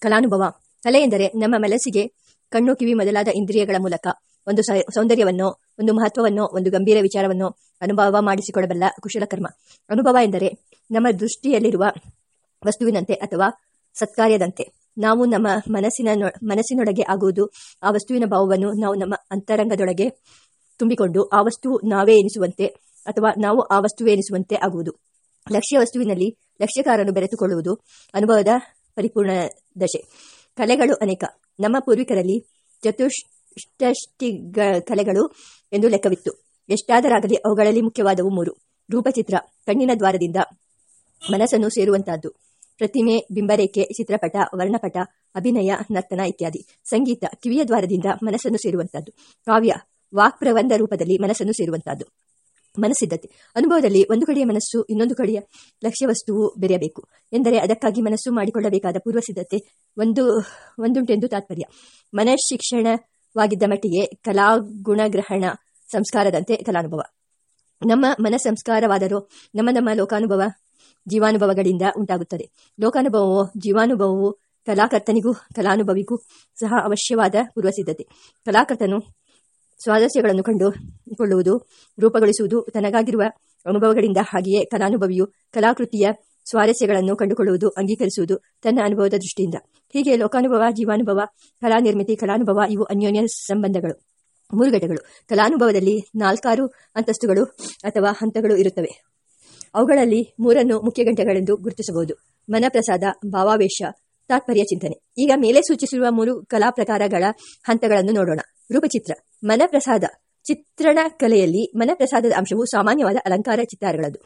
ಕಲಾನುಭವ. ಕಲೆ ಎಂದರೆ ನಮ್ಮ ಮನಸ್ಸಿಗೆ ಕಣ್ಣು, ಕಿವಿ ಮೊದಲಾದ ಇಂದ್ರಿಯಗಳ ಮೂಲಕ ಒಂದು ಸೌಂದರ್ಯವನ್ನೋ, ಒಂದು ಮಹತ್ವವನ್ನು, ಒಂದು ಗಂಭೀರ ವಿಚಾರವನ್ನು ಅನುಭವ ಮಾಡಿಸಿಕೊಡಬಲ್ಲ ಕುಶಲಕರ್ಮ ಅನುಭವ ಎಂದರೆ ನಮ್ಮ ದೃಷ್ಟಿಯಲ್ಲಿರುವ ವಸ್ತುವಿನಂತೆ ಅಥವಾ ಸತ್ಕಾರ್ಯದಂತೆ. ನಾವು ನಮ್ಮ ಮನಸ್ಸಿನ ಮನಸ್ಸಿನೊಳಗೆ ಆಗುವುದು, ಆ ವಸ್ತುವಿನ ಭಾವವನ್ನು ನಾವು ನಮ್ಮ ಅಂತರಂಗದೊಳಗೆ ತುಂಬಿಕೊಂಡು ಆ ವಸ್ತು ನಾವೇ ಎನಿಸುವಂತೆ ಅಥವಾ ನಾವು ಆ ವಸ್ತುವೇ ಎನಿಸುವಂತೆ ಆಗುವುದು. ಲಕ್ಷ್ಯ ವಸ್ತುವಿನಲ್ಲಿ ಲಕ್ಷ್ಯಕಾರನು ಬೆರೆತುಕೊಳ್ಳುವುದು ಅನುಭವದ ಪರಿಪೂರ್ಣ ದಶೆ. ಕಲೆಗಳು ಅನೇಕ. ನಮ್ಮ ಪೂರ್ವಿಕರಲ್ಲಿ ಚತುಷ್ಟಷ್ಟಿ ಕಲೆಗಳು ಎಂದು ಲೆಕ್ಕವಿತ್ತು. ಎಷ್ಟಾದರಾಗಲಿ ಅವುಗಳಲ್ಲಿ ಮುಖ್ಯವಾದವು ಮೂರು. ರೂಪಚಿತ್ರ, ಕಣ್ಣಿನ ದ್ವಾರದಿಂದ ಮನಸ್ಸನ್ನು ಸೇರುವಂತಹದ್ದು. ಪ್ರತಿಮೆ, ಬಿಂಬರೇಖೆ, ಚಿತ್ರಪಟ, ವರ್ಣಪಟ, ಅಭಿನಯ, ನರ್ತನ ಇತ್ಯಾದಿ. ಸಂಗೀತ, ಕಿವಿಯ ದ್ವಾರದಿಂದ ಮನಸ್ಸನ್ನು ಸೇರುವಂತಹದ್ದು. ಕಾವ್ಯ ವಾಕ್ ವಾಕ್ಪ್ರಬಂಧ ರೂಪದಲ್ಲಿ ಮನಸ್ಸನ್ನು ಸೇರುವಂತಹದ್ದು. ಮನಸ್ಸಿದ್ದತೆ ಅನುಭವದಲ್ಲಿ ಒಂದು ಕಡೆಯ ಮನಸ್ಸು, ಇನ್ನೊಂದು ಕಡೆಯ ಲಕ್ಷ್ಯ ವಸ್ತುವು ಬೆರೆಯಬೇಕು. ಎಂದರೆ ಅದಕ್ಕಾಗಿ ಮನಸ್ಸು ಮಾಡಿಕೊಳ್ಳಬೇಕಾದ ಪೂರ್ವ ಸಿದ್ಧತೆ ಒಂದು, ಒಂದುಂಟೆಂದು ತಾತ್ಪರ್ಯ. ಮನಃಶಿಕ್ಷಣವಾಗಿದ್ದ ಮಟ್ಟಿಗೆ ಕಲಾಗುಣಗ್ರಹಣ ಸಂಸ್ಕಾರದಂತೆ ಕಲಾನುಭವ. ನಮ್ಮ ಮನ ಸಂಸ್ಕಾರವಾದರೂ ನಮ್ಮ ನಮ್ಮ ಲೋಕಾನುಭವ, ಜೀವಾನುಭವಗಳಿಂದ ಉಂಟಾಗುತ್ತದೆ. ಲೋಕಾನುಭವವು, ಜೀವಾನುಭವವು, ಕಲಾಕರ್ತನಿಗೂ, ಕಲಾನುಭವಿಗೂ ಸಹ ಅವಶ್ಯವಾದ ಪೂರ್ವಸಿದ್ಧತೆ. ಕಲಾಕರ್ತನು ಸ್ವಾರಸ್ಯಗಳನ್ನು ಕಂಡುಕೊಳ್ಳುವುದು ರೂಪಗೊಳಿಸುವುದು ತನಗಾಗಿರುವ ಅನುಭವಗಳಿಂದ ಹಾಗೆಯೇ ಕಲಾನುಭವಿಯು ಕಲಾಕೃತಿಯ ಸ್ವಾರಸ್ಯಗಳನ್ನು ಕಂಡುಕೊಳ್ಳುವುದು, ಅಂಗೀಕರಿಸುವುದು ತನ್ನ ಅನುಭವದ ದೃಷ್ಟಿಯಿಂದ. ಹೀಗೆ ಲೋಕಾನುಭವ, ಜೀವಾನುಭವ ಕಲಾ ನಿರ್ಮಿತಿ ಕಲಾನುಭವ ಇವು ಅನ್ಯೋನ್ಯ ಸಂಬಂಧಗಳು ಮೂರು ಘಟಗಳು ಕಲಾನುಭವದಲ್ಲಿ ನಾಲ್ಕಾರು ಅಂತಸ್ತುಗಳು ಅಥವಾ ಹಂತಗಳು ಇರುತ್ತವೆ. ಅವುಗಳಲ್ಲಿ ಮೂರನ್ನು ಮುಖ್ಯ ಗಂಟೆಗಳೆಂದು ಗುರುತಿಸಬಹುದು. ಮನಪ್ರಸಾದ, ಭಾವಾವೇಶ, ತಾತ್ಪರ್ಯ ಚಿಂತನೆ. ಈಗ ಮೇಲೆ ಸೂಚಿಸಿರುವ ಮೂರು ಕಲಾ ಪ್ರಕಾರಗಳ ಹಂತಗಳನ್ನು ನೋಡೋಣ. ರೂಪಚಿತ್ರ. ಮನಪ್ರಸಾದ. ಚಿತ್ರಣ ಕಲೆಯಲ್ಲಿ ಮನಪ್ರಸಾದದ ಅಂಶವು ಸಾಮಾನ್ಯವಾದ ಅಲಂಕಾರ ಚಿತ್ತಾರಗಳದ್ದು.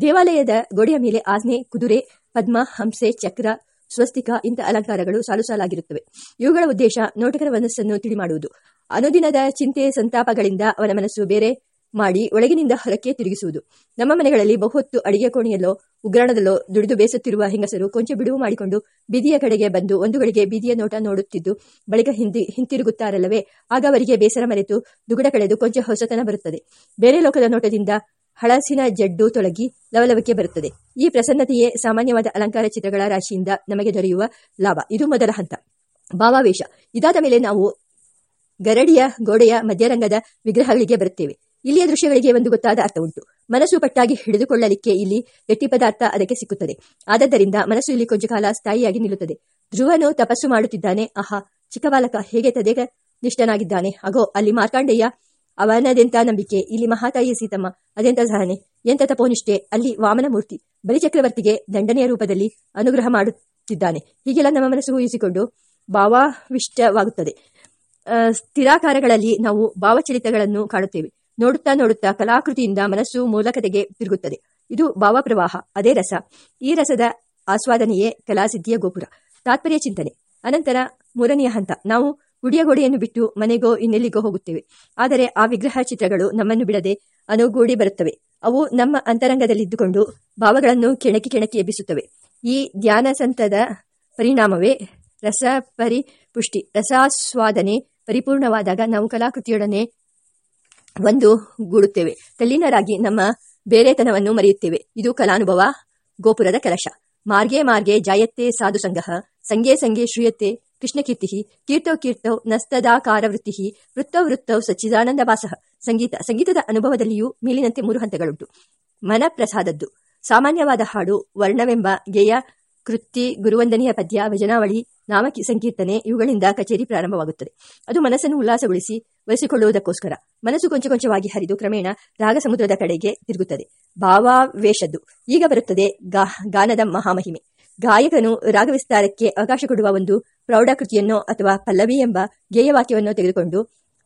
ದೇವಾಲಯದ ಗೋಡೆಯ ಮೇಲೆ ಆಜ್ಞೆ, ಕುದುರೆ, ಪದ್ಮ, ಹಂಸೆ, ಚಕ್ರ, ಸ್ವಸ್ತಿಕ ಇಂಥ ಅಲಂಕಾರಗಳು ಸಾಲು ಸಾಲಾಗಿರುತ್ತವೆ ಇವುಗಳ ಉದ್ದೇಶ ನೋಟಕರ ಮನಸ್ಸನ್ನು ತಿಳಿಮಾಡುವುದು. ಅನುದಿನದ ಚಿಂತೆ ಸಂತಾಪಗಳಿಂದ ಅವನ ಮನಸ್ಸು ಬೇರೆ ಮಾಡಿ ಒಳಗಿನಿಂದ ಹೊರಕ್ಕೆ ತಿರುಗಿಸುವುದು. ನಮ್ಮ ಮನೆಗಳಲ್ಲಿ ಬಹುತ್ತು ಅಡಿಗೆ ಕೋಣೆಯಲ್ಲೋ, ಉಗ್ರಾಣದಲ್ಲೋ ದುಡಿದು ಬೇಸುತ್ತಿರುವ ಹೆಂಗಸರು ಕೊಂಚ ಬಿಡುವು ಮಾಡಿಕೊಂಡು ಬೀದಿಯ ಕಡೆಗೆ ಬಂದು ಒಂದು ಗಳಿಗೆ ಬೀದಿಯ ನೋಟ ನೋಡುತ್ತಿದ್ದು, ಬಳಿಕ ಹಿಂದಿ, ಹಿಂತಿರುಗುತ್ತಾರಲ್ಲವೇ, ಆಗ ಅವರಿಗೆ ಬೇಸರ ಮರೆತು ದುಗುಡ ಕಳೆದು ಕೊಂಚ ಹೊಸತನ ಬರುತ್ತದೆ. ಬೇರೆ ಲೋಕದ ನೋಟದಿಂದ ಹಳಸಿನ ಜಡ್ಡು ತೊಲಗಿ ಲವಲವಿಕೆ ಬರುತ್ತದೆ. ಈ ಪ್ರಸನ್ನತೆಯೇ ಸಾಮಾನ್ಯವಾದ ಅಲಂಕಾರ ಚಿತ್ರಗಳ ರಾಶಿಯಿಂದ ನಮಗೆ ದೊರೆಯುವ ಲಾಭ. ಇದು ಮೊದಲ ಹಂತ. ಭಾವಾವೇಶ. ಇದಾದ ಮೇಲೆ ನಾವು ಗರಡಿಯ ಗೋಡೆಯ ಮಧ್ಯರಂಗದ ವಿಗ್ರಹಗಳಿಗೆ ಬರುತ್ತೇವೆ. ಇಲ್ಲಿಯ ದೃಶ್ಯಗಳಿಗೆ ಒಂದು ಗೊತ್ತಾದ ಅರ್ಥ ಉಂಟು. ಮನಸ್ಸು ಪಟ್ಟಾಗಿ ಹಿಡಿದುಕೊಳ್ಳಲಿಕ್ಕೆ ಇಲ್ಲಿ ಗಟ್ಟಿ ಪದಾರ್ಥ ಅದಕ್ಕೆ ಸಿಕ್ಕುತ್ತದೆ. ಆದ್ದರಿಂದ ಮನಸ್ಸು ಇಲ್ಲಿ ಕೊಂಚ ಕಾಲ ಸ್ಥಾಯಿಯಾಗಿ ನಿಲ್ಲುತ್ತದೆ. ಧ್ರುವನು ತಪಸ್ಸು ಮಾಡುತ್ತಿದ್ದಾನೆ. ಆಹಾ ಚಿಕ್ಕ ಬಾಲಕ ಹೇಗೆ ತದೆಗ ನಿಷ್ಠನಾಗಿದ್ದಾನೆ ಅಗೋ, ಅಲ್ಲಿ ಮಾರ್ಕಾಂಡೆಯ. ಅವನದೆಂತ ನಂಬಿಕೆ? ಇಲ್ಲಿ ಮಹಾತಾಯಿ ಸೀತಮ್ಮ, ಅದೆಂತ ಸಹನೆ? ಎಂತ ತಪೋನಿಷ್ಠೆ? ಅಲ್ಲಿ ವಾಮನ ಮೂರ್ತಿ. ಬಲಿಚಕ್ರವರ್ತಿಗೆ ದಂಡನೆಯ ರೂಪದಲ್ಲಿ ಅನುಗ್ರಹ ಮಾಡುತ್ತಿದ್ದಾನೆ. ಹೀಗೆಲ್ಲ ನಮ್ಮ ಮನಸ್ಸು ಊಹಿಸಿಕೊಂಡು ಭಾವಾವಿಷ್ಟವಾಗುತ್ತದೆ. ಸ್ಥಿರಾಕಾರಗಳಲ್ಲಿ ನಾವು ಭಾವಚರಿತಗಳನ್ನು ಕಾಣುತ್ತೇವೆ. ನೋಡುತ್ತಾ ನೋಡುತ್ತಾ ಕಲಾಕೃತಿಯಿಂದ ಮನಸ್ಸು ಮೂಲಕತೆಗೆ ತಿರುಗುತ್ತದೆ. ಇದು ಭಾವಪ್ರವಾಹ, ಅದೇ ರಸ. ಈ ರಸದ ಆಸ್ವಾದನೆಯೇ ಕಲಾಸಿದ್ಧಿಯ ಗೋಪುರ. ತಾತ್ಪರ್ಯ ಚಿಂತನೆ. ಅನಂತರ ಮೂರನೆಯ ಹಂತ. ನಾವು ಗುಡಿಯ ಗೋಡೆಯನ್ನು ಬಿಟ್ಟು ಮನೆಗೋ ಇನ್ನೆಲ್ಲಿಗೋ ಹೋಗುತ್ತೇವೆ. ಆದರೆ ಆ ವಿಗ್ರಹ ಚಿತ್ರಗಳು ನಮ್ಮನ್ನು ಬಿಡದೆ ಅನುಗೂಡಿ ಬರುತ್ತವೆ. ಅವು ನಮ್ಮ ಅಂತರಂಗದಲ್ಲಿದ್ದುಕೊಂಡು ಭಾವಗಳನ್ನು ಕೆಣಕಿ ಕೆಣಕಿ ಎಬ್ಬಿಸುತ್ತವೆ. ಈ ಧ್ಯಾನಸಂತದ ಪರಿಣಾಮವೇ ರಸ ಪರಿಪುಷ್ಟಿ, ರಸಾಸ್ವಾದನೆ ಪರಿಪೂರ್ಣವಾದಾಗ ನಾವು ಕಲಾಕೃತಿಯೊಡನೆ ಒಂದು ಗೂಡುತ್ತೇವೆ. ತಲ್ಲೀನರಾಗಿ ನಮ್ಮ ಬೇರೆತನವನ್ನು ಮರೆಯುತ್ತೇವೆ. ಇದು ಕಲಾನುಭವ, ಗೋಪುರದ ಕಲಶ ಮಾರ್ಗೆ ಮಾರ್ಗೆ ಜಾಯತ್ತೆ ಸಾಧು ಸಂಗಹ ಸಂಗೆ ಸಂಗೇ ಶ್ರೂಯತೆ ಕೃಷ್ಣಕೀರ್ತಿ ಕೀರ್ತೌ ಕೀರ್ತೌ ನಸ್ತದಾಕಾರ ವೃತ್ತಿ ವೃತ್ತೌ ವೃತ್ತೌ ಸಚ್ಚಿದಾನಂದ ಸಂಗೀತ, ಸಂಗೀತದ ಅನುಭವದಲ್ಲಿಯೂ ಮೇಲಿನಂತೆ ಮೂರು ಹಂತಗಳುಂಟು. ಮನ ಪ್ರಸಾದದ್ದು ಸಾಮಾನ್ಯವಾದ ಹಾಡು, ವರ್ಣವೆಂಬ ಗೇಯ ಕೃತಿ ಗುರುವಂದನೆಯ ಪದ್ಯ ವಜನಾವಳಿ ನಾಮಕಿ ಸಂಕೀರ್ತನೆ ಇವುಗಳಿಂದ ಕಚೇರಿ ಪ್ರಾರಂಭವಾಗುತ್ತದೆ. ಅದು ಮನಸ್ಸನ್ನು ಉಲ್ಲಾಸಗೊಳಿಸಿ ಒಲಿಸಿಕೊಳ್ಳುವುದಕ್ಕೋಸ್ಕರ ಮನಸ್ಸು ಕೊಂಚ ಕೊಂಚವಾಗಿ ಹರಿದು ಕ್ರಮೇಣ ರಾಗ ಸಮುದ್ರದ ಕಡೆಗೆ ತಿರುಗುತ್ತದೆ. ಭಾವಾವೇಶದ್ದು. ಈಗ ಬರುತ್ತದೆ ಗಾನದ ಮಹಾಮಹಿಮೆ. ಗಾಯಕನು ರಾಗ ವಿಸ್ತಾರಕ್ಕೆ ಅವಕಾಶ ಕೊಡುವ ಒಂದು ಪ್ರೌಢಕೃತಿಯನ್ನೋ ಅಥವಾ ಪಲ್ಲವಿ ಎಂಬ ಗೇಯವಾಕ್ಯವನ್ನೋ ತೆಗೆದುಕೊಂಡು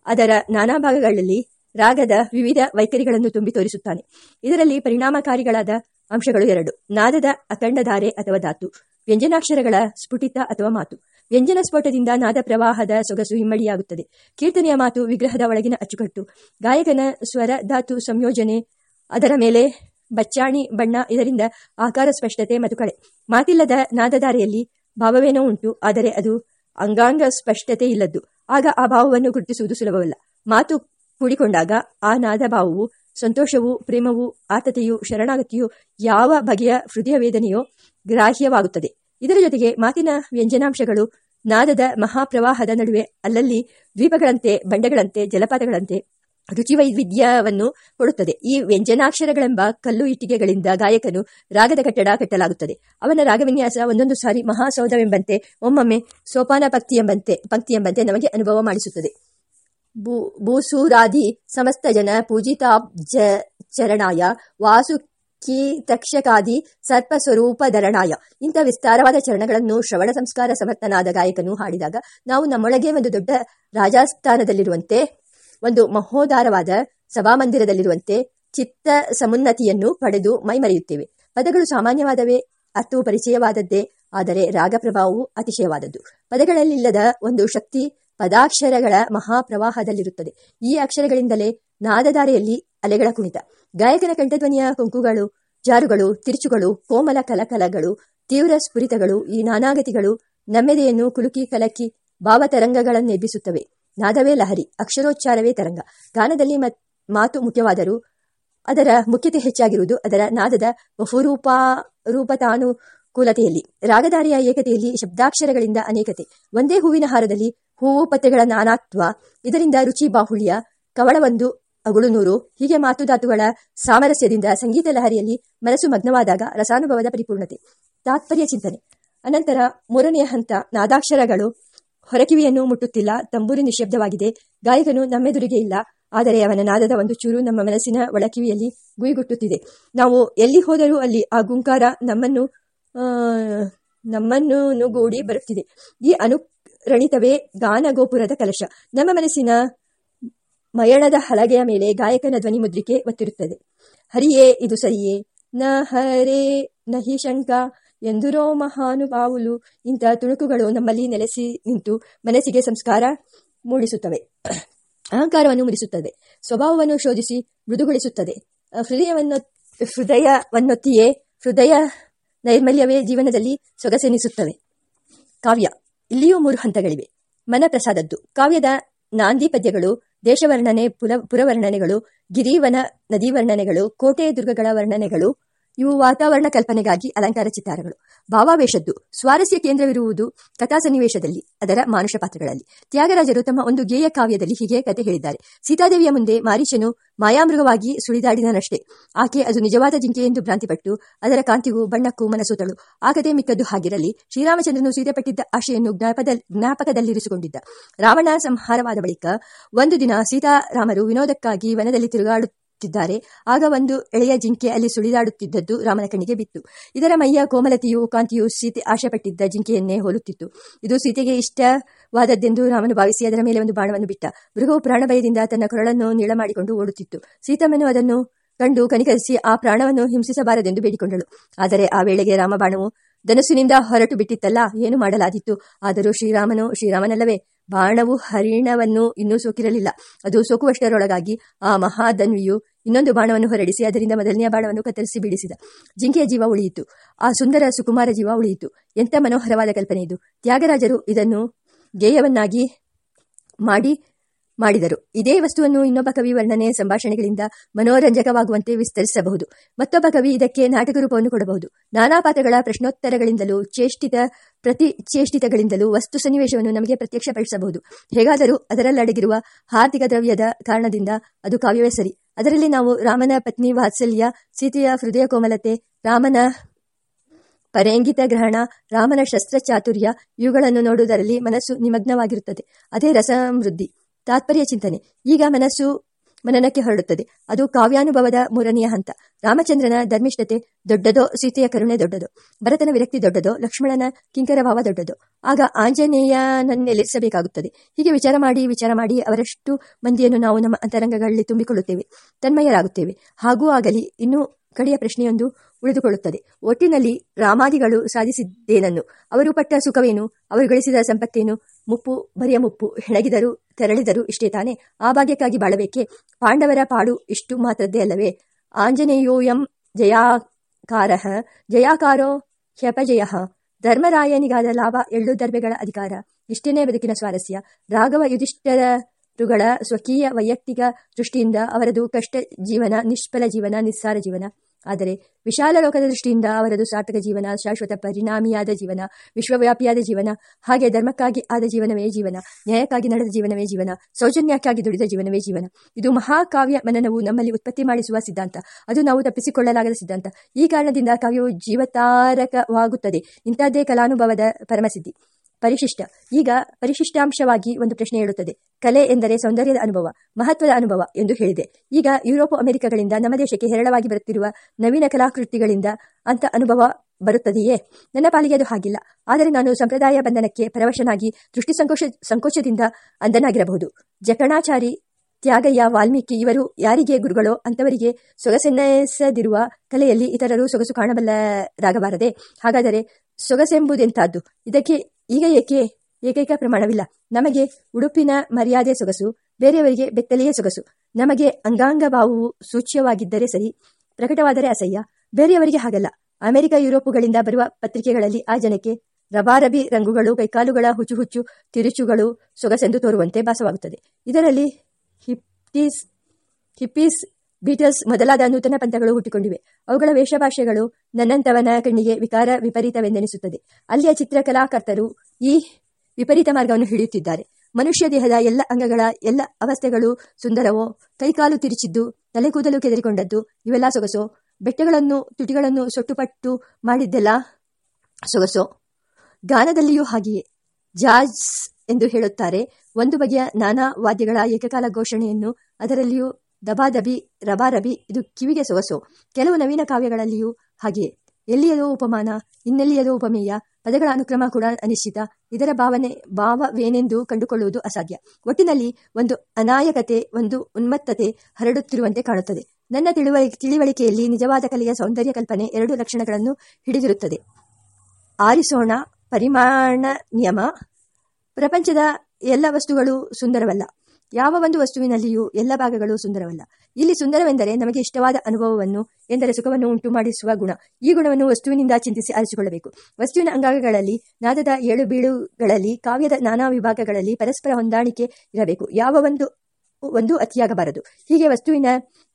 ಅದರ ನಾನಾ ಭಾಗಗಳಲ್ಲಿ ರಾಗದ ವಿವಿಧ ವೈಖರಿಗಳನ್ನು ತುಂಬಿ ತೋರಿಸುತ್ತಾನೆ. ಇದರಲ್ಲಿ ಪರಿಣಾಮಕಾರಿಗಳಾದ ಅಂಶಗಳು ಎರಡು. ನಾದದ ಅಖಂಡಧಾರೆ ಅಥವಾ ಧಾತು. ವ್ಯಂಜನಾಕ್ಷರಗಳ ಸ್ಫುಟಿತ ಅಥವಾ ಮಾತು. ವ್ಯಂಜನ ಸ್ಫೋಟದಿಂದ ನಾದ ಪ್ರವಾಹದ ಸೊಗಸು ಹಿಮ್ಮಡಿಯಾಗುತ್ತದೆ. ಕೀರ್ತನೆಯ ಮಾತು ವಿಗ್ರಹದ ಒಳಗಿನ ಅಚ್ಚುಕಟ್ಟು. ಗಾಯಕನ ಸ್ವರ, ಧಾತು, ಸಂಯೋಜನೆ, ಅದರ ಮೇಲೆ ಬಚ್ಚಾಣಿ, ಬಣ್ಣ, ಇದರಿಂದ ಆಕಾರ, ಸ್ಪಷ್ಟತೆ ಮತ್ತು ಕಳೆ. ಮಾತಿಲ್ಲದ ನಾದಧಾರೆಯಲ್ಲಿ ಭಾವವೇನೋ ಉಂಟು, ಆದರೆ ಅದು ಅಂಗಾಂಗ ಸ್ಪಷ್ಟತೆ ಇಲ್ಲದ್ದು. ಆಗ ಆ ಭಾವವನ್ನು ಗುರುತಿಸುವುದು ಸುಲಭವಲ್ಲ. ಮಾತು ಕೂಡಿಕೊಂಡಾಗ ಆ ನಾದ ಭಾವವು, ಸಂತೋಷವು, ಪ್ರೇಮವು, ಆತತೆಯು, ಶರಣಾಗತಿಯು ಯಾವ ಬಗೆಯ ಹೃದಯ ವೇದನೆಯೋ ಗ್ರಾಹ್ಯವಾಗುತ್ತದೆ. ಇದರ ಜೊತೆಗೆ ಮಾತಿನ ವ್ಯಂಜನಾಂಶಗಳು ನಾದದ ಮಹಾಪ್ರವಾಹದ ನಡುವೆ ಅಲ್ಲಲ್ಲಿ ದ್ವೀಪಗಳಂತೆ, ಬಂಡೆಗಳಂತೆ, ಜಲಪಾತಗಳಂತೆ ರುಚಿ ವೈವಿಧ್ಯವನ್ನು ಕೊಡುತ್ತದೆ. ಈ ವ್ಯಂಜನಾಕ್ಷರಗಳೆಂಬ ಕಲ್ಲು ಇಟ್ಟಿಗೆಗಳಿಂದ ಗಾಯಕನು ರಾಗದ ಕಟ್ಟಡ ಕಟ್ಟಲಾಗುತ್ತದೆ. ಅವನ ರಾಗವಿನ್ಯಾಸ ಒಂದೊಂದು ಸಾರಿ ಮಹಾಸೌಧವೆಂಬಂತೆ, ಒಮ್ಮೊಮ್ಮೆ ಸೋಪಾನ ಪಕ್ತಿ ಎಂಬಂತೆ ಪಂಕ್ತಿ ಎಂಬಂತೆ ನಮಗೆ ಅನುಭವ ಮಾಡಿಸುತ್ತದೆ. ಭೂ ಭೂಸೂರಾದಿ ಸಮಸ್ತ ಜನ ಪೂಜಿತಾಬ್ಜ ಚರಣಾಯ ವಾಸುಕಿ ತಕ್ಷಕಾದಿ ಸರ್ಪ ಸ್ವರೂಪಧರಣಾಯ ಇಂಥ ವಿಸ್ತಾರವಾದ ಚರಣಗಳನ್ನು ಶ್ರವಣ ಸಂಸ್ಕಾರ ಸಮರ್ಥನಾದ ಗಾಯಕನು ಹಾಡಿದಾಗ ನಾವು ನಮ್ಮೊಳಗೆ ಒಂದು ದೊಡ್ಡ ರಾಜಸ್ಥಾನದಲ್ಲಿರುವಂತೆ, ಒಂದು ಮಹೋದಾರವಾದ ಸಭಾಮಂದಿರದಲ್ಲಿರುವಂತೆ ಚಿತ್ತ ಸಮುನ್ನತಿಯನ್ನು ಪಡೆದು ಮೈಮರೆಯುತ್ತೇವೆ. ಪದಗಳು ಸಾಮಾನ್ಯವಾದವೇ, ಅರ್ಥವು ಪರಿಚಯವಾದದ್ದೇ, ಆದರೆ ರಾಗ ಪ್ರಭಾವವು ಅತಿಶಯವಾದದ್ದು. ಪದಗಳಲ್ಲಿಲ್ಲದ ಒಂದು ಶಕ್ತಿ ಪದಾಕ್ಷರಗಳ ಮಹಾಪ್ರವಾಹದಲ್ಲಿರುತ್ತದೆ. ಈ ಅಕ್ಷರಗಳಿಂದಲೇ ನಾದಧಾರೆಯಲ್ಲಿ ಅಲೆಗಳ ಕುಣಿತ. ಗಾಯಕನ ಕಂಠಧ್ವನಿಯ ಕುಂಕುಗಳು, ಜಾರುಗಳು, ತಿರುಚುಗಳು, ಕೋಮಲ ಕಲಕಲಗಳು, ತೀವ್ರ ಸ್ಫುರಿತಗಳು, ಈ ನಾನಾಗತಿಗಳು ನಮ್ಮೆದೆಯನ್ನು ಕುಲುಕಿ ಕಲಕಿ ಭಾವತರಂಗಗಳನ್ನೆಬ್ಬಿಸುತ್ತವೆ ನಾದವೇ ಲಹರಿ, ಅಕ್ಷರೋಚ್ಚಾರವೇ ತರಂಗ. ಗಾನದಲ್ಲಿ ಮಾತು ಮುಖ್ಯವಾದರೂ ಅದರ ಮುಖ್ಯತೆ ಹೆಚ್ಚಾಗಿರುವುದು ಅದರ ನಾದದ ಬಹುರೂಪ, ರೂಪತಾನುಕೂಲತೆಯಲ್ಲಿ. ರಾಗಧಾರಿಯ ಏಕತೆಯಲ್ಲಿ ಶಬ್ದಾಕ್ಷರಗಳಿಂದ ಅನೇಕತೆ. ಒಂದೇ ಹೂವಿನ ಹಾರದಲ್ಲಿ ಹೂವು ಪತ್ತೆಗಳ ನಾನಾತ್ವ, ಇದರಿಂದ ರುಚಿ ಬಾಹುಳ್ಯ, ಕವಳವೊಂದು ಅಗುಳುನೂರು ಹೀಗೆ ಮಾತುಧಾತುಗಳ ಸಾಮರಸ್ಯದಿಂದ ಸಂಗೀತ ಲಹರಿಯಲ್ಲಿ ಮನಸ್ಸು ಮಗ್ನವಾದಾಗ ರಸಾನುಭವದ ಪರಿಪೂರ್ಣತೆ, ತಾತ್ಪರ್ಯ ಚಿಂತನೆ. ಅನಂತರ ಮೂರನೆಯ ಹಂತ ನಾದಾಕ್ಷರಗಳು. ಹೊರಕಿವಿಯನ್ನು ಮುಟ್ಟುತ್ತಿಲ್ಲ, ತಂಬೂರಿ ನಿಶಬ್ದವಾಗಿದೆ ಗಾಯಕನು ನಮ್ಮೆದುರಿಗೆ ಇಲ್ಲ, ಆದರೆ ಅವನ ನಾದದ ಒಂದು ಚೂರು ನಮ್ಮ ಮನಸ್ಸಿನ ಒಳಕಿವಿಯಲ್ಲಿ ಗುಯಿಗುಟ್ಟುತ್ತಿದೆ. ನಾವು ಎಲ್ಲಿ ಹೋದರೂ ಅಲ್ಲಿ ಆ ಗುಂಕಾರ ನಮ್ಮನ್ನು ನಮ್ಮನ್ನು ನುಗೂಡಿ ಬರುತ್ತಿದೆ. ಈ ಅನುರಣಿತವೇ ಗಾನ ಗೋಪುರದ ಕಲಶ. ನಮ್ಮ ಮನಸ್ಸಿನ ಮಯಣದ ಹಲಗೆಯ ಮೇಲೆ ಗಾಯಕನ ಧ್ವನಿ ಮುದ್ರಿಕೆ ಒತ್ತಿರುತ್ತದೆ. ಹರಿಯೇ, ಇದು ಸರಿಯೇ? ನ ಹರೇ ನಹಿ ಶಂಕ, ಎಂದುರೋ ಮಹಾನುಭಾವುಲು ಇಂಥ ತುಣುಕುಗಳು ನಮ್ಮಲ್ಲಿ ನೆಲೆಸಿ ನಿಂತು ಮನಸ್ಸಿಗೆ ಸಂಸ್ಕಾರ ಮೂಡಿಸುತ್ತವೆ. ಅಹಂಕಾರವನ್ನು ಮುರಿಸುತ್ತದೆ. ಸ್ವಭಾವವನ್ನು ಶೋಧಿಸಿ ಮೃದುಗೊಳಿಸುತ್ತದೆ. ಹೃದಯವನ್ನು, ಹೃದಯವನ್ನೊತ್ತಿಯೇ, ಹೃದಯ ನೈರ್ಮಲ್ಯವೇ ಜೀವನದಲ್ಲಿ ಸೊಗಸೆನಿಸುತ್ತವೆ. ಕಾವ್ಯ, ಇಲ್ಲಿಯೂ ಮೂರು ಹಂತಗಳಿವೆ. ಮನಪ್ರಸಾದದ್ದು. ಕಾವ್ಯದ ನಾಂದಿ ಪದ್ಯಗಳು ದೇಶವರ್ಣನೆ ಪುಲ ಪುರವರ್ಣನೆಗಳು ಗಿರಿವನ ನದಿ ವರ್ಣನೆಗಳು ಕೋಟೆ ದುರ್ಗಗಳ ವರ್ಣನೆಗಳು ಇವು ವಾತಾವರಣ ಕಲ್ಪನೆಗಾಗಿ ಅಲಂಕಾರ ಚಿತ್ತಾರಗಳು ಭಾವಾವೇಶದ್ದು ಸ್ವಾರಸ್ಯ ಕೇಂದ್ರವಿರುವುದು ಕಥಾ ಸನ್ನಿವೇಶದಲ್ಲಿ ಅದರ ಮಾನುಷ ಪಾತ್ರಗಳಲ್ಲಿ. ತ್ಯಾಗರಾಜರು ತಮ್ಮ ಒಂದು ಗೇಯ ಕಾವ್ಯದಲ್ಲಿ ಹೀಗೆ ಕತೆ ಹೇಳಿದ್ದಾರೆ. ಸೀತಾದೇವಿಯ ಮುಂದೆ ಮಾರೀಶನು ಮಾಯಾಮೃಗವಾಗಿ ಸುಳಿದಾಡಿದನಷ್ಟೇ. ಆಕೆ ಅದು ನಿಜವಾದ ಜಿಂಕೆ ಎಂದು ಭ್ರಾಂತಿಪಟ್ಟು ಅದರ ಕಾಂತಿಗೂ ಬಣ್ಣಕ್ಕೂ ಮನಸೋತಳು. ಆ ಕತೆ ಮಿಕ್ಕದ್ದು ಹಾಗಿರಲಿ, ಶ್ರೀರಾಮಚಂದ್ರನು ಸೀತೆಪಟ್ಟಿದ್ದ ಆಶೆಯನ್ನು ಜ್ಞಾಪದ ಜ್ಞಾಪಕದಲ್ಲಿರಿಸಿಕೊಂಡಿದ್ದ. ರಾವಣ ಸಂಹಾರವಾದ ಬಳಿಕ ಒಂದು ದಿನ ಸೀತಾರಾಮರು ವಿನೋದಕ್ಕಾಗಿ ವನದಲ್ಲಿ ತಿರುಗಾಡು ಆಗ ಒಂದು ಎಳೆಯ ಜಿಂಕೆ ಅಲ್ಲಿ ಸುಳಿದಾಡುತ್ತಿದ್ದದ್ದು ರಾಮನ ಕಣ್ಣಿಗೆ ಬಿತ್ತು. ಇದರ ಮೈಯ ಕೋಮಲತೆಯು ಕಾಂತಿಯು ಸೀತೆ ಆಶೆಪಟ್ಟಿದ್ದ ಜಿಂಕೆಯನ್ನೇ ಹೋಲುತ್ತಿತ್ತು. ಇದು ಸೀತೆಗೆ ಇಷ್ಟವಾದದ್ದೆಂದು ರಾಮನು ಭಾವಿಸಿ ಅದರ ಮೇಲೆ ಒಂದು ಬಾಣವನ್ನು ಬಿಟ್ಟ. ಮೃಗವು ಪ್ರಾಣಭಯದಿಂದ ತನ್ನ ಕೊರಳನ್ನು ನೀಳ ಮಾಡಿಕೊಂಡು ಓಡುತ್ತಿತ್ತು. ಸೀತಮ್ಮನು ಅದನ್ನು ಕಂಡು ಕನಿಕರಿಸಿ ಆ ಪ್ರಾಣವನ್ನು ಹಿಂಸಿಸಬಾರದೆಂದು ಬೇಡಿಕೊಂಡಳು. ಆದರೆ ಆ ವೇಳೆಗೆ ರಾಮಬಾಣವು ಧನಸ್ಸಿನಿಂದ ಹೊರಟು ಬಿಟ್ಟಿತ್ತಲ್ಲ, ಏನು ಮಾಡಲಾದಿತ್ತು? ಆದರೂ ಶ್ರೀರಾಮನು, ಶ್ರೀರಾಮನಲ್ಲವೇ, ಬಾಣವು ಹರಿಣವನ್ನು ಇನ್ನೂ ಸೋಕಿರಲಿಲ್ಲ. ಅದು ಸೋಕುವಷ್ಟರೊಳಗಾಗಿ ಆ ಮಹಾಧನ್ವಿಯು ಇನ್ನೊಂದು ಬಾಣವನ್ನು ಹೊರಡಿಸಿ, ಅದರಿಂದ ಮೊದಲನೆಯ ಬಾಣವನ್ನು ಕತ್ತರಿಸಿ ಬಿಡಿಸಿದ ಜಿಂಕೆಯ ಜೀವ ಉಳಿಯಿತು. ಆ ಸುಂದರ ಸುಕುಮಾರ ಜೀವ ಉಳಿಯಿತು. ಎಂಥ ಮನೋಹರವಾದ ಕಲ್ಪನೆ ಇದು. ತ್ಯಾಗರಾಜರು ಇದನ್ನು ಗೇಯವನ್ನಾಗಿ ಮಾಡಿ ಮಾಡಿದರು. ಇದೇ ವಸ್ತುವನ್ನು ಇನ್ನೊಬ್ಬ ಕವಿ ವರ್ಣನೆ ಸಂಭಾಷಣೆಗಳಿಂದ ಮನೋರಂಜಕವಾಗುವಂತೆ ವಿಸ್ತರಿಸಬಹುದು. ಮತ್ತೊಬ್ಬ ಕವಿ ಇದಕ್ಕೆ ನಾಟಕ ರೂಪವನ್ನು ಕೊಡಬಹುದು. ನಾನಾ ಪಾತ್ರಗಳ ಪ್ರಶ್ನೋತ್ತರಗಳಿಂದಲೂ, ಚೇಷ್ಟಿತ ಪ್ರತಿ ಚೇಷ್ಟಿತಗಳಿಂದಲೂ ವಸ್ತು ಸನ್ನಿವೇಶವನ್ನು ನಮಗೆ ಪ್ರತ್ಯಕ್ಷಪಡಿಸಬಹುದು. ಹೇಗಾದರೂ ಅದರಲ್ಲಡಗಿರುವ ಹಾರ್ದಿಕ ದ್ರವ್ಯದ ಕಾರಣದಿಂದ ಅದು ಕಾವ್ಯವೇ ಸರಿ. ಅದರಲ್ಲಿ ನಾವು ರಾಮನ ಪತ್ನಿ ವಾತ್ಸಲ್ಯ, ಸೀತೆಯ ಹೃದಯ ಕೋಮಲತೆ, ರಾಮನ ಪರೇಂಗಿತ ಗ್ರಹಣ, ರಾಮನ ಶಸ್ತ್ರ ಚಾತುರ್ಯ ಇವುಗಳನ್ನು ನೋಡುವುದರಲ್ಲಿ ಮನಸ್ಸು ನಿಮಗ್ನವಾಗಿರುತ್ತದೆ. ಅದೇ ರಸಮೃದ್ಧಿ. ತಾತ್ಪರ್ಯ ಚಿಂತನೆ. ಈಗ ಮನಸ್ಸು ಮನನಕ್ಕೆ ಹೊರಡುತ್ತದೆ. ಅದು ಕಾವ್ಯಾನುಭವದ ಮೂರನೆಯ ಹಂತ. ರಾಮಚಂದ್ರನ ಧರ್ಮಿಷ್ಠತೆ ದೊಡ್ಡದೋ, ಸೀತೆಯ ಕರುಣೆ ದೊಡ್ಡದೋ, ಭರತನ ವಿರಕ್ತಿ ದೊಡ್ಡದೋ, ಲಕ್ಷ್ಮಣನ ಕಿಂಕರ ಭಾವ ದೊಡ್ಡದೋ, ಆಗ ಆಂಜನೇಯನನ್ನೆಲ್ಲಿಸಬೇಕಾಗುತ್ತದೆ. ಹೀಗೆ ವಿಚಾರ ಮಾಡಿ ವಿಚಾರ ಮಾಡಿ ಅವರಷ್ಟು ಮಂದಿಯನ್ನು ನಾವು ನಮ್ಮ ಅಂತರಂಗಗಳಲ್ಲಿ ತುಂಬಿಕೊಳ್ಳುತ್ತೇವೆ, ತನ್ಮಯರಾಗುತ್ತೇವೆ. ಹಾಗೂ ಆಗಲಿ, ಇನ್ನೂ ಕಡೆಯ ಪ್ರಶ್ನೆಯೊಂದು ಉಳಿದುಕೊಳ್ಳುತ್ತದೆ. ಒಟ್ಟಿನಲ್ಲಿ ರಾಮಾದಿಗಳು ಸಾಧಿಸಿದ್ದೇನನ್ನು? ಅವರು ಪಟ್ಟ ಸುಖವೇನು? ಅವರು ಗಳಿಸಿದ ಸಂಪತ್ತೇನು? ಮುಪ್ಪು ಬರಿಯ ಮುಪ್ಪು. ಹೆಣಗಿದರು ತೆರಳಿದರು ಇಷ್ಟೇ ತಾನೆ. ಆ ಭಾಗ್ಯಕ್ಕಾಗಿ ಬಾಳಬೇಕೆ? ಪಾಂಡವರ ಪಾಡು ಇಷ್ಟು ಮಾತ್ರದ್ದೇ ಅಲ್ಲವೇ? ಆಂಜನೇಯೋಯಂ ಜಯಾಕಾರ. ಜಯಾಕಾರೋ ಹ್ಯಪಜಯ. ಧರ್ಮರಾಯನಿಗಾದ ಲಾಭ ಎಳ್ಳು ದರ್ಬೆಗಳ ಅಧಿಕಾರ. ಇಷ್ಟೇನೇ ಬದುಕಿನ ಸ್ವಾರಸ್ಯ. ರಾಘವ ಯುಧಿಷ್ಠರುಗಳ ಸ್ವಕೀಯ ವೈಯಕ್ತಿಕ ದೃಷ್ಟಿಯಿಂದ ಅವರದು ಕಷ್ಟ ಜೀವನ, ನಿಷ್ಫಲ ಜೀವನ, ನಿಸ್ಸಾರ ಜೀವನ. ಆದರೆ ವಿಶಾಲ ಲೋಕದ ದೃಷ್ಟಿಯಿಂದ ಅವರದು ಸಾರ್ಥಕ ಜೀವನ, ಶಾಶ್ವತ ಪರಿಣಾಮಿಯಾದ ಜೀವನ, ವಿಶ್ವವ್ಯಾಪಿಯಾದ ಜೀವನ, ಹಾಗೆ ಧರ್ಮಕ್ಕಾಗಿ ಆದ ಜೀವನವೇ ಜೀವನ, ನ್ಯಾಯಕ್ಕಾಗಿ ನಡೆದ ಜೀವನವೇ ಜೀವನ, ಸೌಜನ್ಯಕ್ಕಾಗಿ ದುಡಿದ ಜೀವನವೇ ಜೀವನ. ಇದು ಮಹಾಕಾವ್ಯ ಮನನವು ನಮ್ಮಲ್ಲಿ ಉತ್ಪತ್ತಿ ಮಾಡಿಸುವ ಸಿದ್ಧಾಂತ. ಅದು ನಾವು ತಪ್ಪಿಸಿಕೊಳ್ಳಲಾಗದ ಸಿದ್ಧಾಂತ. ಈ ಕಾರಣದಿಂದ ಕಾವ್ಯವು ಜೀವತಾರಕವಾಗುತ್ತದೆ. ಇಂಥದ್ದೇ ಕಲಾನುಭವದ ಪರಮಸಿದ್ಧಿ. ಪರಿಶಿಷ್ಟ. ಈಗ ಪರಿಶಿಷ್ಟಾಂಶವಾಗಿ ಒಂದು ಪ್ರಶ್ನೆ ಹೇಳುತ್ತದೆ. ಕಲೆ ಎಂದರೆ ಸೌಂದರ್ಯದ ಅನುಭವ, ಮಹತ್ವದ ಅನುಭವ ಎಂದು ಹೇಳಿದೆ. ಈಗ ಯುರೋಪ್ ಅಮೆರಿಕಗಳಿಂದ ನಮ್ಮ ದೇಶಕ್ಕೆ ಹೇರಳವಾಗಿ ಬರುತ್ತಿರುವ ನವೀನ ಕಲಾಕೃತಿಗಳಿಂದ ಅಂತ ಅನುಭವ ಬರುತ್ತದೆಯೇ? ನನ್ನ ಪಾಲಿಗೆ ಅದು ಹಾಗಿಲ್ಲ. ಆದರೆ ನಾನು ಸಂಪ್ರದಾಯ ಬಂಧನಕ್ಕೆ ಪರವಶನಾಗಿ ದೃಷ್ಟಿ ಸಂಕೋಚ ಸಂಕೋಚದಿಂದ ಅಂಧನಾಗಿರಬಹುದು. ಜಕಣಾಚಾರಿ, ತ್ಯಾಗಯ್ಯ, ವಾಲ್ಮೀಕಿ ಇವರು ಯಾರಿಗೆ ಗುರುಗಳೋ ಅಂತವರಿಗೆ ಸೊಗಸೆನ್ನಿಸದಿರುವ ಕಲೆಯಲ್ಲಿ ಇತರರು ಸೊಗಸು ಕಾಣಬಲ್ಲರಾಗಬಾರದೆ ಹಾಗಾದರೆ ಸೊಗಸೆಂಬುದೆಂತಹದ್ದು ಇದಕ್ಕೆ ಈಗ ಏಕೆ, ಏಕೈಕ ಪ್ರಮಾಣವಿಲ್ಲ. ನಮಗೆ ಉಡುಪಿನ ಮರ್ಯಾದೆ ಸೊಗಸು, ಬೇರೆಯವರಿಗೆ ಬೆತ್ತಲೆಯೇ ಸೊಗಸು. ನಮಗೆ ಅಂಗಾಂಗ ಭಾವವು ಸೂಚ್ಯವಾಗಿದ್ದರೆ ಸರಿ, ಪ್ರಕಟವಾದರೆ ಅಸಹ್ಯ. ಬೇರೆಯವರಿಗೆ ಹಾಗಲ್ಲ. ಅಮೆರಿಕ, ಯುರೋಪುಗಳಿಂದ ಬರುವ ಪತ್ರಿಕೆಗಳಲ್ಲಿ ಆ ಜನಕ್ಕೆ ರಬಾರಬಿ ರಂಗುಗಳು, ಕೈಕಾಲುಗಳ ಹುಚ್ಚು ಹುಚ್ಚು ತಿರುಚುಗಳು ಸೊಗಸೆಂದು ತೋರುವಂತೆ ಭಾಸವಾಗುತ್ತದೆ. ಇದರಲ್ಲಿ ಹಿಪ್ಟೀಸ್, ಹಿಪ್ಪೀಸ್ ಬೀಟಲ್ಸ್ ಮೊದಲಾದ ನೂತನ ಪಂಥಗಳು ಹುಟ್ಟಿಕೊಂಡಿವೆ. ಅವುಗಳ ವೇಷಭಾಷೆಗಳು ನನ್ನಂತವನ ಕಣ್ಣಿಗೆ ವಿಕಾರ ವಿಪರೀತವೆಂದೆನಿಸುತ್ತದೆ. ಅಲ್ಲಿಯ ಚಿತ್ರಕಲಾಕರ್ತರು ಈ ವಿಪರೀತ ಮಾರ್ಗವನ್ನು ಹಿಡಿಯುತ್ತಿದ್ದಾರೆ. ಮನುಷ್ಯ ದೇಹದ ಎಲ್ಲ ಅಂಗಗಳ ಎಲ್ಲ ಅವಸ್ಥೆಗಳು ಸುಂದರವೋ, ಕೈಕಾಲು ತಿರುಚಿದ್ದು, ತಲೆಕೂದಲು ಕೆದರಿಕೊಂಡದ್ದು, ಇವೆಲ್ಲ ಸೊಗಸೋ. ಬೆಟ್ಟಗಳನ್ನು, ತುಟಿಗಳನ್ನು ಸೊಟ್ಟುಪಟ್ಟು ಮಾಡಿದ್ದೆಲ್ಲ ಸೊಗಸೋ. ಗಾನದಲ್ಲಿಯೂ ಹಾಗೆಯೇ. ಜಾಜ್ ಎಂದು ಹೇಳುತ್ತಾರೆ. ಒಂದು ಬಗೆಯ ನಾನಾ ವಾದ್ಯಗಳ ಏಕಕಾಲ ಘೋಷಣೆಯನ್ನು ಅದರಲ್ಲಿಯೂ ದಬಾದಬಿ, ರಬಾರಬಿ, ಇದು ಕಿವಿಗೆ ಸೊಗಸು. ಕೆಲವು ನವೀನ ಕಾವ್ಯಗಳಲ್ಲಿಯೂ ಹಾಗೆಯೇ. ಎಲ್ಲಿಯದೋ ಉಪಮಾನ, ಇನ್ನೆಲ್ಲಿಯದೋ ಉಪಮೇಯ, ಪದಗಳ ಅನುಕ್ರಮ ಕೂಡ ಅನಿಶ್ಚಿತ. ಇದರ ಭಾವನೆ, ಭಾವವೇನೆಂದು ಕಂಡುಕೊಳ್ಳುವುದು ಅಸಾಧ್ಯ. ಒಟ್ಟಿನಲ್ಲಿ ಒಂದು ಅನಾಯಕತೆ, ಒಂದು ಉನ್ಮತ್ತತೆ ಹರಡುತ್ತಿರುವಂತೆ ಕಾಣುತ್ತದೆ. ನನ್ನ ತಿಳುವಳಿ, ತಿಳಿವಳಿಕೆಯಲ್ಲಿ ನಿಜವಾದ ಕಲೆಯ ಸೌಂದರ್ಯ ಕಲ್ಪನೆ ಎರಡು ಲಕ್ಷಣಗಳನ್ನು ಹಿಡಿದಿರುತ್ತದೆ. ಆರಿಸೋಣ, ಪರಿಮಾಣ, ನಿಯಮ. ಪ್ರಪಂಚದ ಎಲ್ಲ ವಸ್ತುಗಳು ಸುಂದರವಲ್ಲ. ಯಾವ ಒಂದು ವಸ್ತುವಿನಲ್ಲಿಯೂ ಎಲ್ಲ ಭಾಗಗಳು ಸುಂದರವಲ್ಲ. ಇಲ್ಲಿ ಸುಂದರವೆಂದರೆ ನಮಗೆ ಇಷ್ಟವಾದ ಅನುಭವವನ್ನು, ಎಂದರೆ ಸುಖವನ್ನು ಉಂಟು ಮಾಡಿಸುವ ಗುಣ. ಈ ಗುಣವನ್ನು ವಸ್ತುವಿನಿಂದ ಚಿಂತಿಸಿ ಆರಿಸಿಕೊಳ್ಳಬೇಕು. ವಸ್ತುವಿನ ಅಂಗಾಂಗಗಳಲ್ಲಿ, ನಾದದ ಏಳು ಬೀಳುಗಳಲ್ಲಿ, ಕಾವ್ಯದ ನಾನಾ ವಿಭಾಗಗಳಲ್ಲಿ ಪರಸ್ಪರ ಹೊಂದಾಣಿಕೆ ಇರಬೇಕು. ಯಾವ ಒಂದು ಒಂದು ಅತಿಯಾಗಬಾರದು. ಹೀಗೆ ವಸ್ತುವಿನ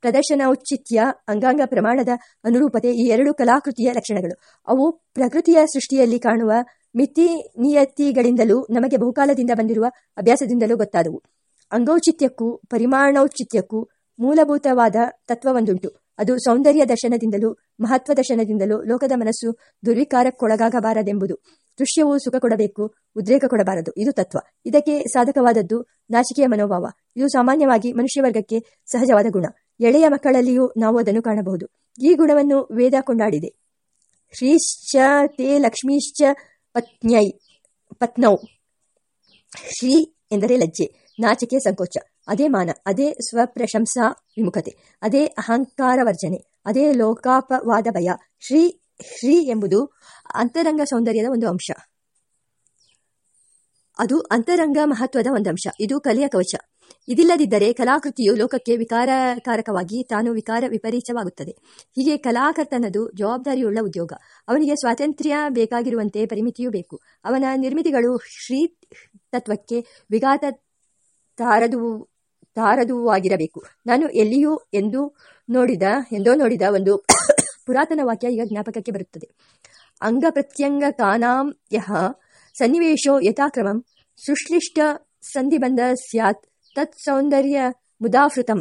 ಪ್ರದರ್ಶನ, ಔಚಿತ್ಯ, ಅಂಗಾಂಗ ಪ್ರಮಾಣದ ಅನುರೂಪತೆ ಈ ಎರಡು ಕಲಾಕೃತಿಯ ಲಕ್ಷಣಗಳು. ಅವು ಪ್ರಕೃತಿಯ ಸೃಷ್ಟಿಯಲ್ಲಿ ಕಾಣುವ ಮಿತಿ ನಿಯತಿಗಳಿಂದಲೂ, ನಮಗೆ ಬಹುಕಾಲದಿಂದ ಬಂದಿರುವ ಅಭ್ಯಾಸದಿಂದಲೂ ಗೊತ್ತಾದವು. ಅಂಗೌಚಿತ್ಯಕ್ಕೂ, ಪರಿಮಾಣೌಚಿತ್ಯಕ್ಕೂ ಮೂಲಭೂತವಾದ ತತ್ವವೊಂದುಂಟು. ಅದು ಸೌಂದರ್ಯ ದರ್ಶನದಿಂದಲೂ, ಮಹತ್ವ ದರ್ಶನದಿಂದಲೂ ಲೋಕದ ಮನಸ್ಸು ದುರ್ವಿಕಾರಕ್ಕೊಳಗಾಗಬಾರದೆಂಬುದು. ದೃಶ್ಯವು ಸುಖ ಕೊಡಬೇಕು, ಉದ್ರೇಕ ಕೊಡಬಾರದು. ಇದು ತತ್ವ. ಇದಕ್ಕೆ ಸಾಧಕವಾದದ್ದು ನಾಚಿಕೆಯ ಮನೋಭಾವ. ಇದು ಸಾಮಾನ್ಯವಾಗಿ ಮನುಷ್ಯ ವರ್ಗಕ್ಕೆ ಸಹಜವಾದ ಗುಣ. ಎಳೆಯ ಮಕ್ಕಳಲ್ಲಿಯೂ ನಾವು ಅದನ್ನು ಕಾಣಬಹುದು. ಈ ಗುಣವನ್ನು ವೇದ ಕೊಂಡಾಡಿದೆ. ಶ್ರೀಶ್ಚ ತೇ ಲಕ್ಷ್ಮೀಶ್ಚ ಪತ್ನ್ಯೈ ಪತ್ನೌ. ಶ್ರೀ ಎಂದರೆ ಲಜ್ಜೆ. ನಾಚಿಕೆ ಸಂಕೋಚ ಅದೇ ಮಾನ, ಅದೇ ಸ್ವಪ್ರಶಂಸಾ ವಿಮುಖತೆ, ಅದೇ ಅಹಂಕಾರ ವರ್ಜನೆ ಅದೇ ಲೋಕಾಪವಾದ ಭಯ ಶ್ರೀ ಶ್ರೀ ಎಂಬುದು ಅಂತರಂಗ ಸೌಂದರ್ಯದ ಒಂದು ಅಂಶ. ಅದು ಅಂತರಂಗ ಮಹತ್ವದ ಒಂದು ಅಂಶ. ಇದು ಕಲೆಯ ಕವಚ. ಇದಿಲ್ಲದಿದ್ದರೆ ಕಲಾಕೃತಿಯು ಲೋಕಕ್ಕೆ ವಿಕಾರಕಾರಕವಾಗಿ ತಾನು ವಿಕಾರ ವಿಪರೀತವಾಗುತ್ತದೆ. ಹೀಗೆ ಕಲಾಕರ್ತನದು ಜವಾಬ್ದಾರಿಯುಳ್ಳ ಉದ್ಯೋಗ. ಅವನಿಗೆ ಸ್ವಾತಂತ್ರ್ಯ ಬೇಕಾಗಿರುವಂತೆ ಪರಿಮಿತಿಯೂ ಬೇಕು. ಅವನ ನಿರ್ಮಿತಿಗಳು ಶ್ರೀ ತತ್ವಕ್ಕೆ ವಿಘಾತ ತಾರದು ತಾರದುವಾಗಿರಬೇಕು ನಾನು ಎಲ್ಲಿಯೂ ಎಂದು ನೋಡಿದ, ಎಂದೋ ನೋಡಿದ ಒಂದು ಪುರಾತನ ವಾಕ್ಯ ಈಗ ಜ್ಞಾಪಕಕ್ಕೆ ಬರುತ್ತದೆ. ಅಂಗ ಪ್ರತ್ಯಂಗ ಕಾನಾಂ ಯಹ ಸನ್ನಿವೇಶೋ ಯಥಾಕ್ರಮಂ. ಸುಶ್ಲಿಷ್ಟ ಸಂಧಿಬಂಧ ಸ್ಯಾತ್. ತತ್ ಸೌಂದರ್ಯ ಮುದಾಫೃತಂ